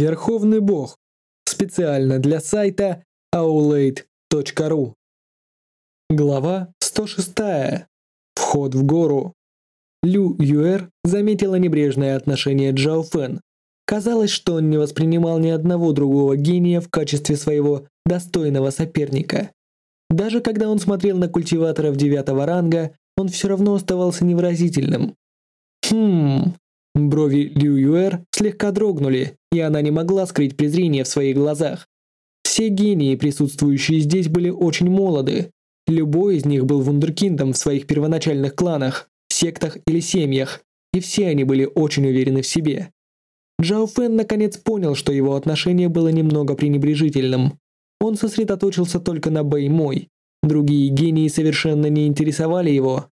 Верховный Бог. Специально для сайта aulade.ru. Глава 106. Вход в гору. Лю Юэр заметила небрежное отношение Джао Фэн. Казалось, что он не воспринимал ни одного другого гения в качестве своего достойного соперника. Даже когда он смотрел на культиваторов девятого ранга, он все равно оставался невыразительным. Хм, Брови Лю Юэр слегка дрогнули, и она не могла скрыть презрение в своих глазах. Все гении, присутствующие здесь, были очень молоды. Любой из них был вундеркиндом в своих первоначальных кланах, сектах или семьях, и все они были очень уверены в себе. Джао Фэн наконец понял, что его отношение было немного пренебрежительным. Он сосредоточился только на Бэй Мой. Другие гении совершенно не интересовали его.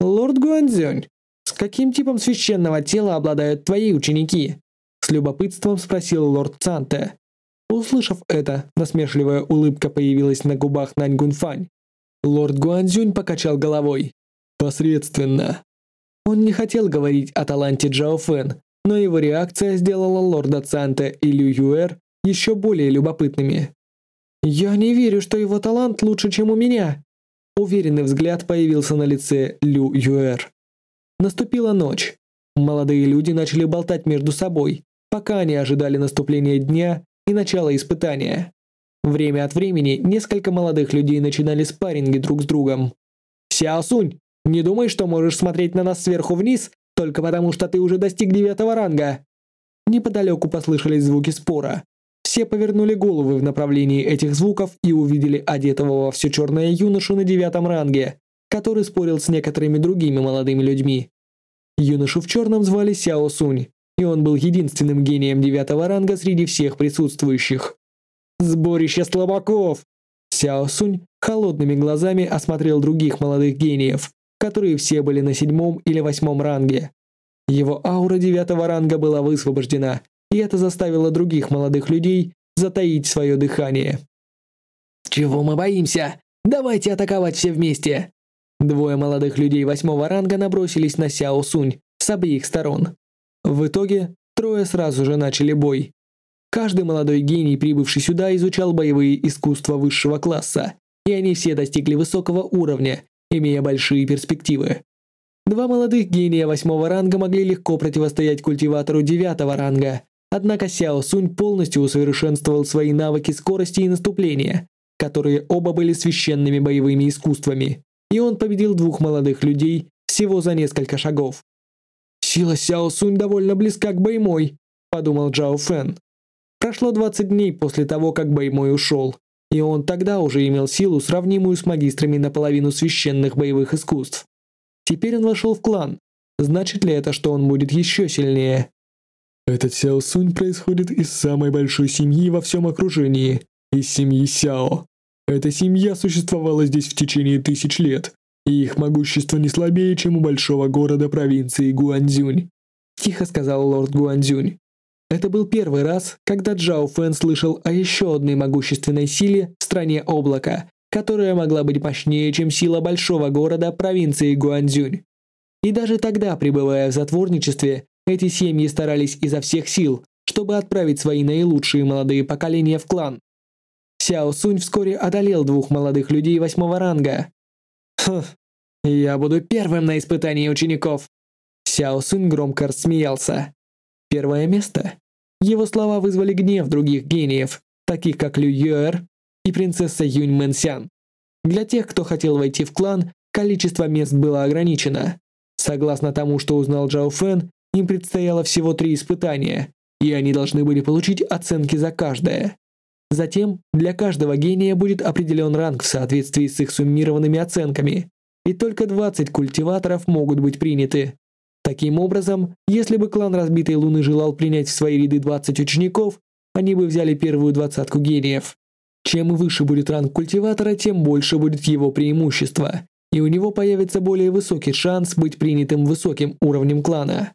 «Лорд Гуанзюнь, «С каким типом священного тела обладают твои ученики?» С любопытством спросил лорд Цанте. Услышав это, насмешливая улыбка появилась на губах Нань Гунфань. Лорд Гуанзюнь покачал головой. «Посредственно». Он не хотел говорить о таланте Джао Фэн, но его реакция сделала лорда Цанте и Лю Юэр еще более любопытными. «Я не верю, что его талант лучше, чем у меня». Уверенный взгляд появился на лице Лю Юэр. Наступила ночь. Молодые люди начали болтать между собой, пока они ожидали наступления дня и начала испытания. Время от времени несколько молодых людей начинали спарринги друг с другом. «Сяо Сунь, не думай, что можешь смотреть на нас сверху вниз, только потому что ты уже достиг девятого ранга!» Неподалеку послышались звуки спора. Все повернули головы в направлении этих звуков и увидели одетого во все черное юношу на девятом ранге, который спорил с некоторыми другими молодыми людьми. Юношу в черном звали Сяо Сунь, и он был единственным гением девятого ранга среди всех присутствующих. «Сборище слабаков!» Сяо Сунь холодными глазами осмотрел других молодых гениев, которые все были на седьмом или восьмом ранге. Его аура девятого ранга была высвобождена, и это заставило других молодых людей затаить свое дыхание. «Чего мы боимся? Давайте атаковать все вместе!» Двое молодых людей восьмого ранга набросились на Сяо Сунь с обеих сторон. В итоге трое сразу же начали бой. Каждый молодой гений, прибывший сюда, изучал боевые искусства высшего класса, и они все достигли высокого уровня, имея большие перспективы. Два молодых гения восьмого ранга могли легко противостоять культиватору девятого ранга, однако Сяо Сунь полностью усовершенствовал свои навыки скорости и наступления, которые оба были священными боевыми искусствами и он победил двух молодых людей всего за несколько шагов. «Сила Сяо Сунь довольно близка к Бэймой», – подумал Джао Фэн. Прошло 20 дней после того, как Бэймой ушел, и он тогда уже имел силу, сравнимую с магистрами наполовину священных боевых искусств. Теперь он вошел в клан. Значит ли это, что он будет еще сильнее? Этот Сяо Сунь происходит из самой большой семьи во всем окружении, из семьи Сяо. Эта семья существовала здесь в течение тысяч лет, и их могущество не слабее, чем у большого города провинции Гуанзюнь», – тихо сказал лорд Гуанзюнь. Это был первый раз, когда Джао Фэн слышал о еще одной могущественной силе в стране облака, которая могла быть мощнее, чем сила большого города провинции Гуанзюнь. И даже тогда, пребывая в затворничестве, эти семьи старались изо всех сил, чтобы отправить свои наилучшие молодые поколения в клан. Сяо Сунь вскоре одолел двух молодых людей восьмого ранга. «Хм, я буду первым на испытании учеников!» Сяо Сунь громко рассмеялся. Первое место. Его слова вызвали гнев других гениев, таких как Лю Юэр и принцесса Юнь Мэнсян. Для тех, кто хотел войти в клан, количество мест было ограничено. Согласно тому, что узнал Джао Фэн, им предстояло всего три испытания, и они должны были получить оценки за каждое. Затем для каждого гения будет определен ранг в соответствии с их суммированными оценками, и только 20 культиваторов могут быть приняты. Таким образом, если бы клан Разбитой Луны желал принять в свои ряды 20 учеников, они бы взяли первую двадцатку гениев. Чем выше будет ранг культиватора, тем больше будет его преимущество, и у него появится более высокий шанс быть принятым высоким уровнем клана.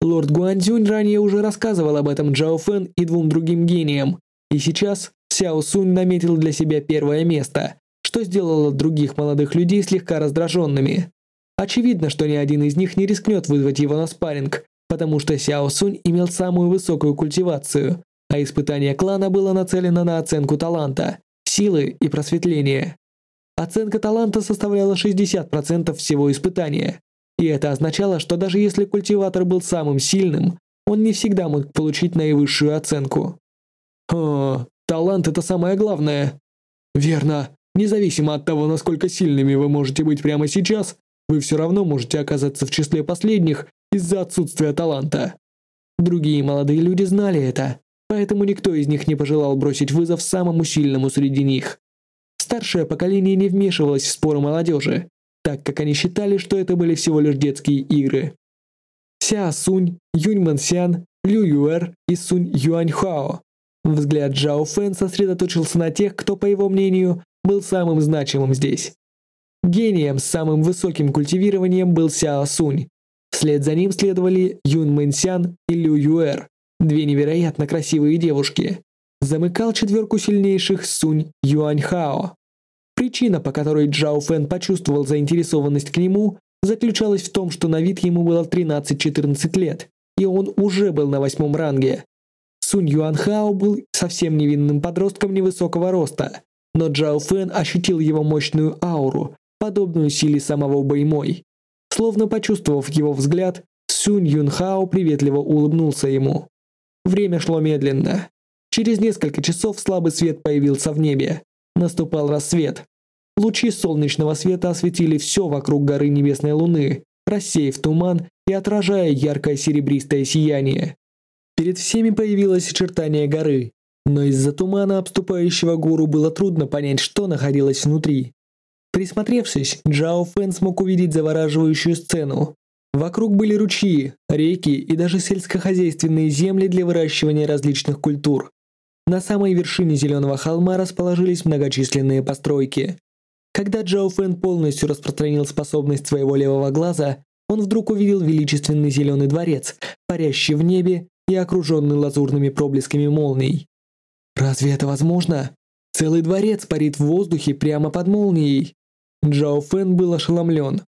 Лорд Гуанзюнь ранее уже рассказывал об этом Джао Фэн и двум другим гениям, и сейчас Сяо Сунь наметил для себя первое место, что сделало других молодых людей слегка раздраженными. Очевидно, что ни один из них не рискнет вызвать его на спарринг, потому что Сяо Сунь имел самую высокую культивацию, а испытание клана было нацелено на оценку таланта, силы и просветления. Оценка таланта составляла 60% всего испытания, и это означало, что даже если культиватор был самым сильным, он не всегда мог получить наивысшую оценку. «О, талант – это самое главное». «Верно. Независимо от того, насколько сильными вы можете быть прямо сейчас, вы все равно можете оказаться в числе последних из-за отсутствия таланта». Другие молодые люди знали это, поэтому никто из них не пожелал бросить вызов самому сильному среди них. Старшее поколение не вмешивалось в споры молодежи, так как они считали, что это были всего лишь детские игры. Ся Сунь, Юнь Мэнсян, Лю Юэр и Сунь Юаньхао. Взгляд Джао Фэн сосредоточился на тех, кто, по его мнению, был самым значимым здесь. Гением с самым высоким культивированием был Сяо Сунь. Вслед за ним следовали Юн Мэнсян и Лю Юэр, две невероятно красивые девушки. Замыкал четверку сильнейших Сунь Юаньхао. Причина, по которой Джао Фэн почувствовал заинтересованность к нему, заключалась в том, что на вид ему было 13-14 лет, и он уже был на восьмом ранге. Сунь Юанхао был совсем невинным подростком невысокого роста, но Джао Фэн ощутил его мощную ауру, подобную силе самого Бэймой. Словно почувствовав его взгляд, Сунь Юнхао приветливо улыбнулся ему. Время шло медленно. Через несколько часов слабый свет появился в небе. Наступал рассвет. Лучи солнечного света осветили все вокруг горы Небесной Луны, рассеяв туман и отражая яркое серебристое сияние. Перед всеми появилось очертание горы, но из-за тумана, обступающего гору, было трудно понять, что находилось внутри. Присмотревшись, Джао Фэн смог увидеть завораживающую сцену. Вокруг были ручьи, реки и даже сельскохозяйственные земли для выращивания различных культур. На самой вершине зеленого холма расположились многочисленные постройки. Когда Джао Фэн полностью распространил способность своего левого глаза, он вдруг увидел величественный зеленый дворец, парящий в небе и окруженный лазурными проблесками молний. Разве это возможно? Целый дворец парит в воздухе прямо под молнией. Джао Фэн был ошеломлен.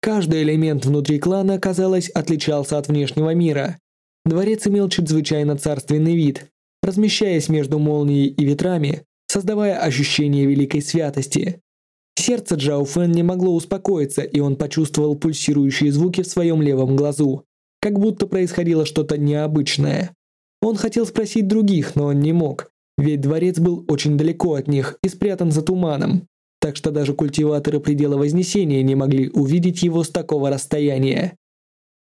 Каждый элемент внутри клана, казалось, отличался от внешнего мира. Дворец имел чрезвычайно царственный вид, размещаясь между молнией и ветрами, создавая ощущение великой святости. Сердце Джао Фэн не могло успокоиться, и он почувствовал пульсирующие звуки в своем левом глазу, как будто происходило что-то необычное. Он хотел спросить других, но он не мог, ведь дворец был очень далеко от них и спрятан за туманом, так что даже культиваторы предела Вознесения не могли увидеть его с такого расстояния.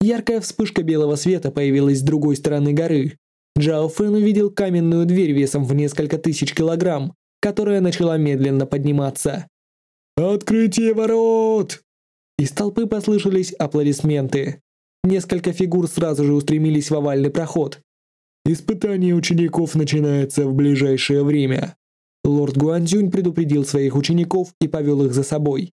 Яркая вспышка белого света появилась с другой стороны горы. Джао Фэн увидел каменную дверь весом в несколько тысяч килограмм, которая начала медленно подниматься. «Открытие ворот!» Из толпы послышались аплодисменты. Несколько фигур сразу же устремились в овальный проход. «Испытание учеников начинается в ближайшее время». Лорд Гуанзюнь предупредил своих учеников и повел их за собой.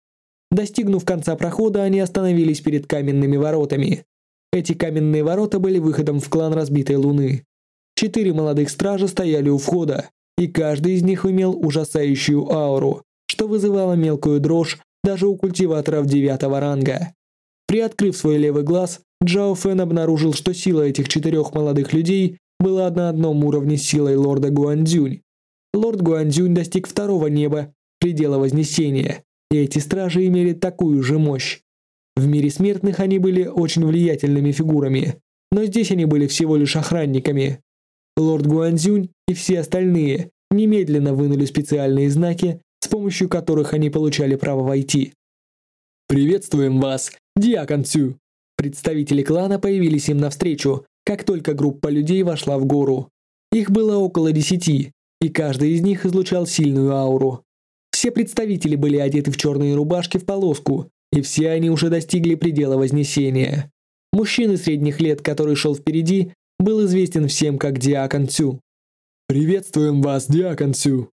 Достигнув конца прохода, они остановились перед каменными воротами. Эти каменные ворота были выходом в клан Разбитой Луны. Четыре молодых стража стояли у входа, и каждый из них имел ужасающую ауру, что вызывало мелкую дрожь даже у культиваторов девятого ранга. Приоткрыв свой левый глаз, Джао Фэн обнаружил, что сила этих четырех молодых людей была на одном уровне с силой лорда Гуандзюнь. Лорд Гуандзюнь достиг второго неба, предела Вознесения, и эти стражи имели такую же мощь. В мире смертных они были очень влиятельными фигурами, но здесь они были всего лишь охранниками. Лорд Гуандзюнь и все остальные немедленно вынули специальные знаки, с помощью которых они получали право войти. «Приветствуем вас, Диакон Цю!» Представители клана появились им навстречу, как только группа людей вошла в гору. Их было около десяти, и каждый из них излучал сильную ауру. Все представители были одеты в черные рубашки в полоску, и все они уже достигли предела Вознесения. Мужчина средних лет, который шел впереди, был известен всем как Диакон Цю. «Приветствуем вас, Диакон Цю!»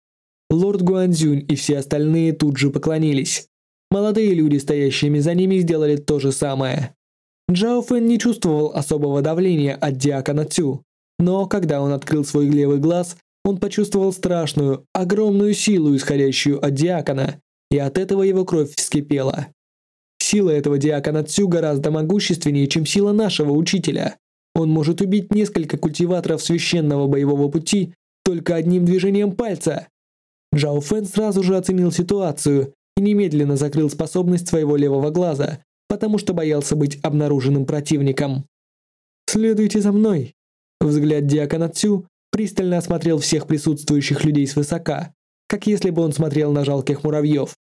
Лорд Гуанзюнь и все остальные тут же поклонились. Молодые люди, стоящими за ними, сделали то же самое. Джао Фэн не чувствовал особого давления от Диакона Цю, но когда он открыл свой левый глаз, он почувствовал страшную, огромную силу, исходящую от Диакона, и от этого его кровь вскипела. Сила этого Диакона Цю гораздо могущественнее, чем сила нашего учителя. Он может убить несколько культиваторов священного боевого пути только одним движением пальца. Джао Фэн сразу же оценил ситуацию и немедленно закрыл способность своего левого глаза, потому что боялся быть обнаруженным противником. «Следуйте за мной!» Взгляд Диакона Цю пристально осмотрел всех присутствующих людей свысока, как если бы он смотрел на жалких муравьев.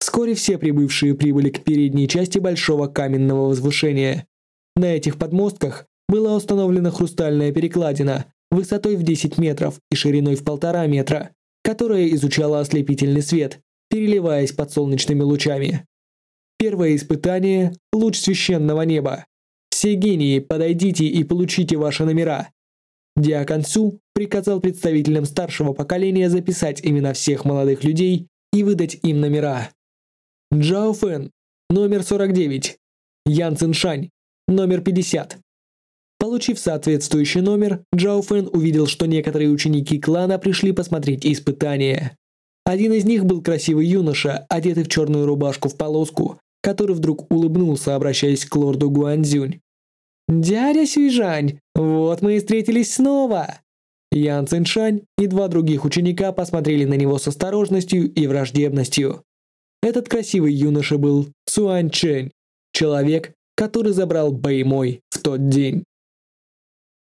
Вскоре все прибывшие прибыли к передней части большого каменного возвышения. На этих подмостках была установлена хрустальная перекладина высотой в 10 метров и шириной в полтора метра, которая изучала ослепительный свет, переливаясь под солнечными лучами. Первое испытание – луч священного неба. Все гении, подойдите и получите ваши номера. Диакон Су приказал представителям старшего поколения записать имена всех молодых людей и выдать им номера. Джао Фэн, номер 49. Ян Циншань, номер 50. Получив соответствующий номер, Джао Фэн увидел, что некоторые ученики клана пришли посмотреть испытания. Один из них был красивый юноша, одетый в черную рубашку в полоску, который вдруг улыбнулся, обращаясь к лорду Гуанзюнь. «Дядя Сюйжань, вот мы и встретились снова!» Ян Циншань и два других ученика посмотрели на него с осторожностью и враждебностью. Этот красивый юноша был Цуань Чэнь, человек, который забрал Бэймой в тот день.